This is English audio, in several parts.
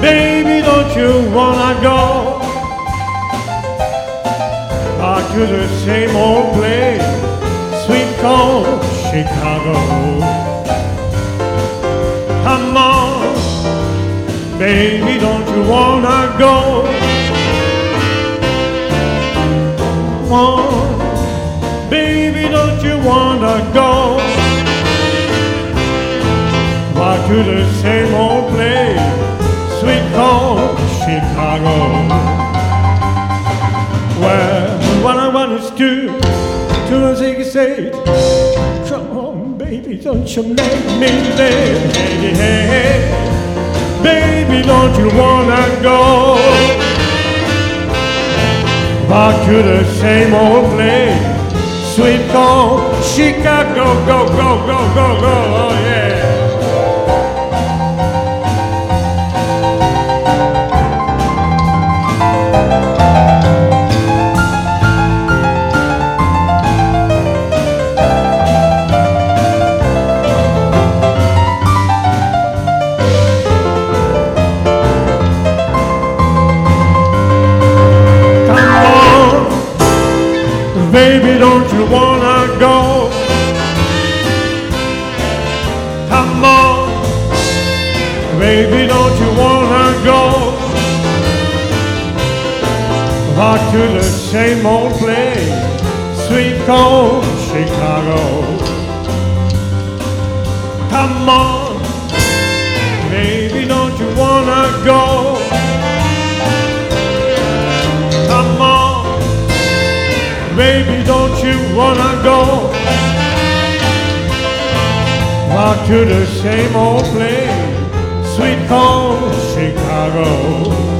Baby, don't you wanna go back to the same old place, sweet cold Chicago? Come on, baby, don't you wanna go? Come on, baby, don't you wanna go back to the same old place? Cold Chicago. Well, one I want is to, to take a say, come on, baby, don't you make me live. Hey, hey, baby, don't you wanna go back to the same old place? Sweet cold Chicago, go, go, go, go, go, baby, don't you wanna go? Back to the same old place, sweet cold Chicago. Come on, baby, don't you wanna go? Come on, baby, don't you wanna go back to the same old place, sweet cold Chicago?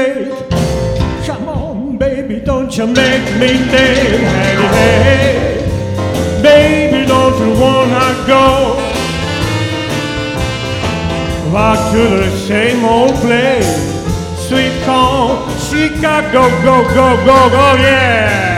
Say, come on, baby, don't you make me dance, hey, hey. baby, don't you wanna go back to the same old place, sweet corn, Chicago, go, go, go, go, yeah.